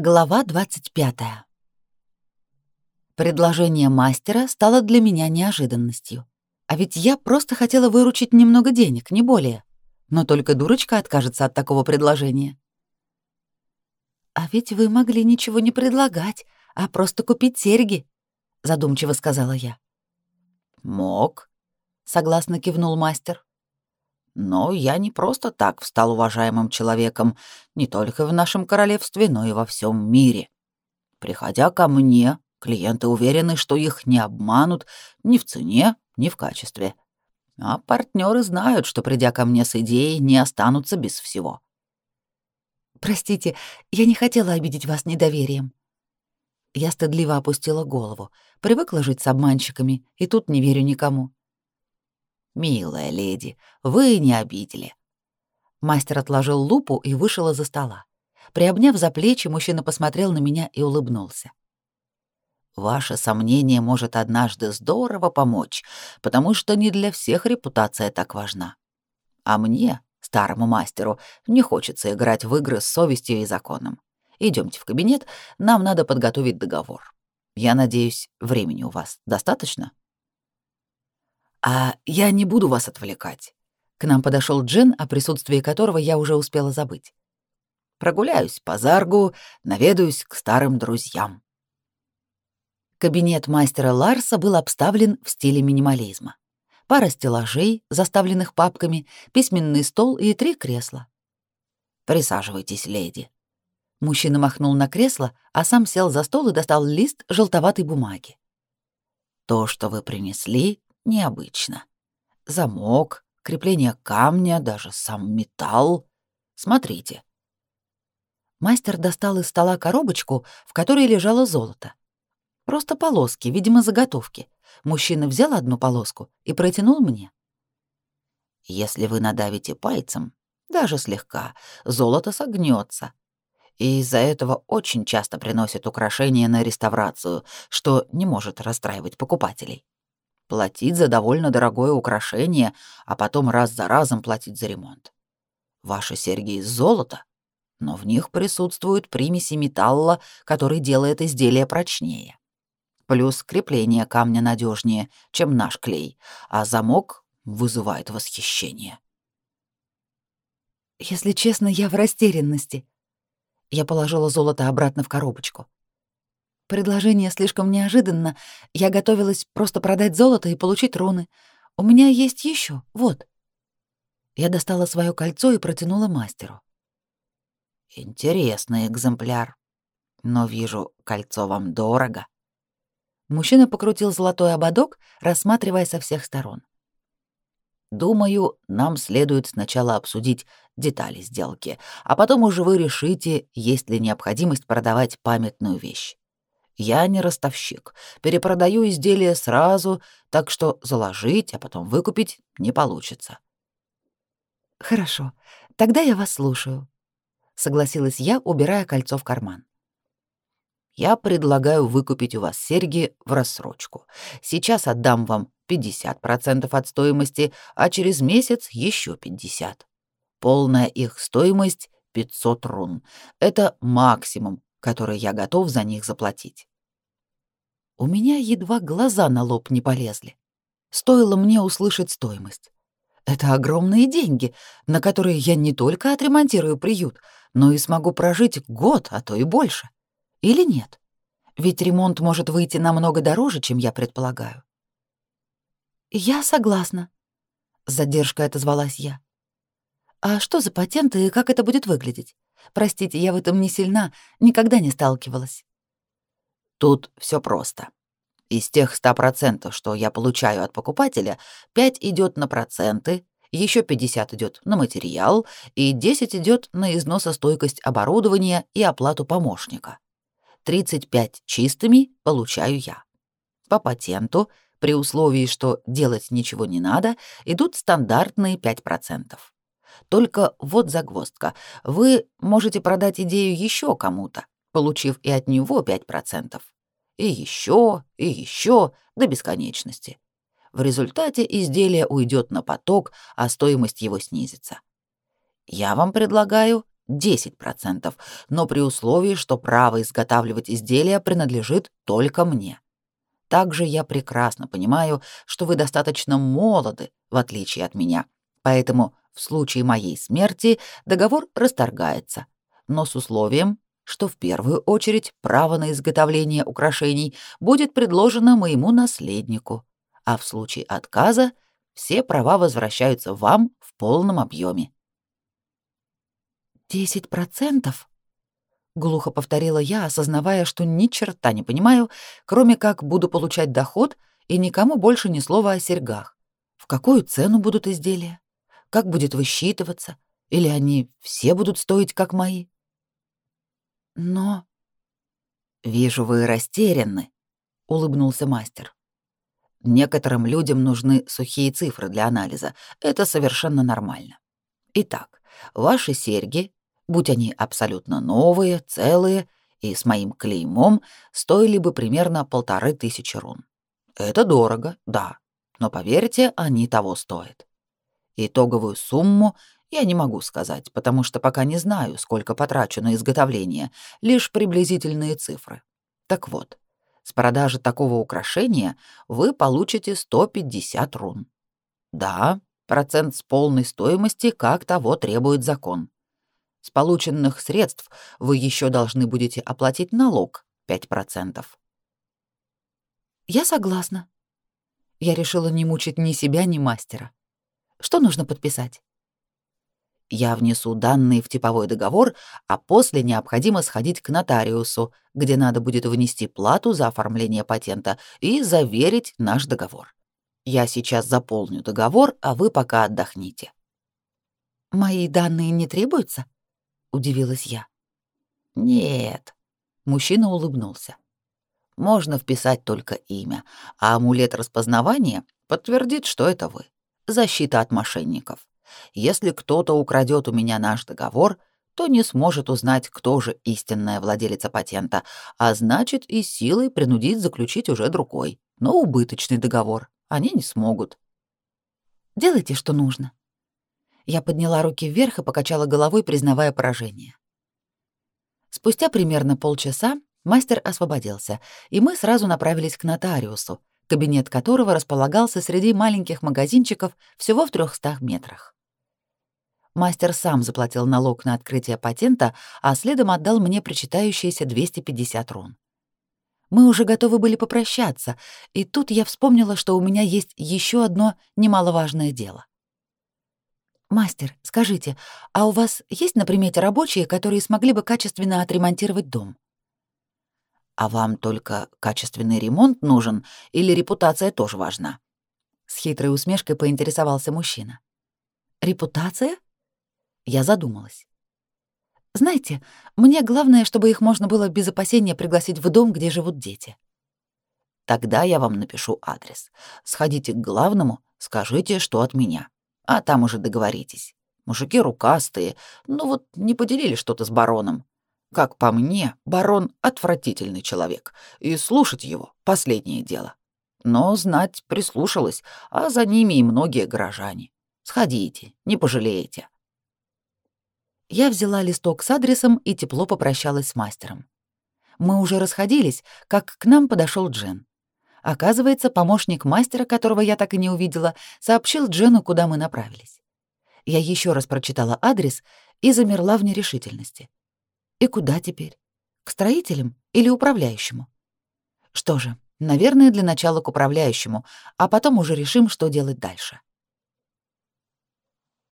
Глава 25. Предложение мастера стало для меня неожиданностью. А ведь я просто хотела выручить немного денег, не более. Но только дурочка откажется от такого предложения. «А ведь вы могли ничего не предлагать, а просто купить серьги», — задумчиво сказала я. «Мог», — согласно кивнул мастер. Но я не просто так стал уважаемым человеком не только в нашем королевстве, но и во всем мире. Приходя ко мне, клиенты уверены, что их не обманут ни в цене, ни в качестве. А партнеры знают, что придя ко мне с идеей, не останутся без всего. Простите, я не хотела обидеть вас недоверием. Я стыдливо опустила голову. Привыкла жить с обманщиками, и тут не верю никому. «Милая леди, вы не обидели». Мастер отложил лупу и вышел из-за стола. Приобняв за плечи, мужчина посмотрел на меня и улыбнулся. «Ваше сомнение может однажды здорово помочь, потому что не для всех репутация так важна. А мне, старому мастеру, не хочется играть в игры с совестью и законом. Идемте в кабинет, нам надо подготовить договор. Я надеюсь, времени у вас достаточно?» «А я не буду вас отвлекать». К нам подошел Джин, о присутствии которого я уже успела забыть. «Прогуляюсь по Заргу, наведаюсь к старым друзьям». Кабинет мастера Ларса был обставлен в стиле минимализма. Пара стеллажей, заставленных папками, письменный стол и три кресла. «Присаживайтесь, леди». Мужчина махнул на кресло, а сам сел за стол и достал лист желтоватой бумаги. «То, что вы принесли, необычно. Замок, крепление камня, даже сам металл. Смотрите. Мастер достал из стола коробочку, в которой лежало золото. Просто полоски, видимо, заготовки. Мужчина взял одну полоску и протянул мне. Если вы надавите пальцем, даже слегка, золото согнется. И из-за этого очень часто приносят украшения на реставрацию, что не может расстраивать покупателей платить за довольно дорогое украшение, а потом раз за разом платить за ремонт. Ваши серьги из золота, но в них присутствуют примеси металла, который делает изделие прочнее. Плюс крепление камня надежнее, чем наш клей, а замок вызывает восхищение. Если честно, я в растерянности. Я положила золото обратно в коробочку. Предложение слишком неожиданно. Я готовилась просто продать золото и получить руны. У меня есть еще, вот. Я достала свое кольцо и протянула мастеру. Интересный экземпляр. Но вижу, кольцо вам дорого. Мужчина покрутил золотой ободок, рассматривая со всех сторон. Думаю, нам следует сначала обсудить детали сделки, а потом уже вы решите, есть ли необходимость продавать памятную вещь. Я не ростовщик, перепродаю изделия сразу, так что заложить, а потом выкупить не получится. Хорошо, тогда я вас слушаю, согласилась я, убирая кольцо в карман. Я предлагаю выкупить у вас серьги в рассрочку. Сейчас отдам вам 50% от стоимости, а через месяц еще 50. Полная их стоимость 500 рун. Это максимум, который я готов за них заплатить. У меня едва глаза на лоб не полезли. Стоило мне услышать стоимость. Это огромные деньги, на которые я не только отремонтирую приют, но и смогу прожить год, а то и больше. Или нет? Ведь ремонт может выйти намного дороже, чем я предполагаю. Я согласна, с задержкой отозвалась я. А что за патенты и как это будет выглядеть? Простите, я в этом не сильна, никогда не сталкивалась. Тут все просто. Из тех 100%, что я получаю от покупателя, 5 идет на проценты, еще 50 идет на материал и 10 идет на износостойкость оборудования и оплату помощника. 35 чистыми получаю я. По патенту, при условии, что делать ничего не надо, идут стандартные 5%. Только вот загвоздка. Вы можете продать идею еще кому-то, получив и от него 5%. И еще, и еще, до бесконечности. В результате изделие уйдет на поток, а стоимость его снизится. Я вам предлагаю 10%, но при условии, что право изготавливать изделия принадлежит только мне. Также я прекрасно понимаю, что вы достаточно молоды, в отличие от меня, поэтому в случае моей смерти договор расторгается, но с условием, что в первую очередь право на изготовление украшений будет предложено моему наследнику, а в случае отказа все права возвращаются вам в полном объеме. «Десять процентов?» — глухо повторила я, осознавая, что ни черта не понимаю, кроме как буду получать доход и никому больше ни слова о серьгах. В какую цену будут изделия? Как будет высчитываться? Или они все будут стоить, как мои? Но... «Вижу, вы растеряны», — улыбнулся мастер. «Некоторым людям нужны сухие цифры для анализа. Это совершенно нормально. Итак, ваши серьги будь они абсолютно новые, целые и с моим клеймом, стоили бы примерно полторы тысячи рун. Это дорого, да, но поверьте, они того стоят. Итоговую сумму я не могу сказать, потому что пока не знаю, сколько потрачу на изготовление, лишь приблизительные цифры. Так вот, с продажи такого украшения вы получите 150 рун. Да, процент с полной стоимости, как того требует закон. С полученных средств вы еще должны будете оплатить налог 5%. Я согласна. Я решила не мучить ни себя, ни мастера. Что нужно подписать? Я внесу данные в типовой договор, а после необходимо сходить к нотариусу, где надо будет внести плату за оформление патента и заверить наш договор. Я сейчас заполню договор, а вы пока отдохните. Мои данные не требуются? удивилась я. Нет, мужчина улыбнулся. Можно вписать только имя, а амулет распознавания подтвердит, что это вы. Защита от мошенников. Если кто-то украдет у меня наш договор, то не сможет узнать, кто же истинная владелица патента, а значит и силой принудить заключить уже другой, но убыточный договор. Они не смогут. Делайте, что нужно. Я подняла руки вверх и покачала головой, признавая поражение. Спустя примерно полчаса мастер освободился, и мы сразу направились к нотариусу, кабинет которого располагался среди маленьких магазинчиков всего в трехстах метрах. Мастер сам заплатил налог на открытие патента, а следом отдал мне причитающиеся 250 рун. Мы уже готовы были попрощаться, и тут я вспомнила, что у меня есть еще одно немаловажное дело. «Мастер, скажите, а у вас есть на примете рабочие, которые смогли бы качественно отремонтировать дом?» «А вам только качественный ремонт нужен или репутация тоже важна?» С хитрой усмешкой поинтересовался мужчина. «Репутация?» Я задумалась. «Знаете, мне главное, чтобы их можно было без опасения пригласить в дом, где живут дети». «Тогда я вам напишу адрес. Сходите к главному, скажите, что от меня» а там уже договоритесь. Мужики рукастые, ну вот не поделили что-то с бароном. Как по мне, барон — отвратительный человек, и слушать его — последнее дело. Но знать прислушалась, а за ними и многие горожане. Сходите, не пожалеете. Я взяла листок с адресом и тепло попрощалась с мастером. Мы уже расходились, как к нам подошел Джен. Оказывается, помощник мастера, которого я так и не увидела, сообщил Джену, куда мы направились. Я еще раз прочитала адрес и замерла в нерешительности. И куда теперь? К строителям или управляющему? Что же, наверное, для начала к управляющему, а потом уже решим, что делать дальше.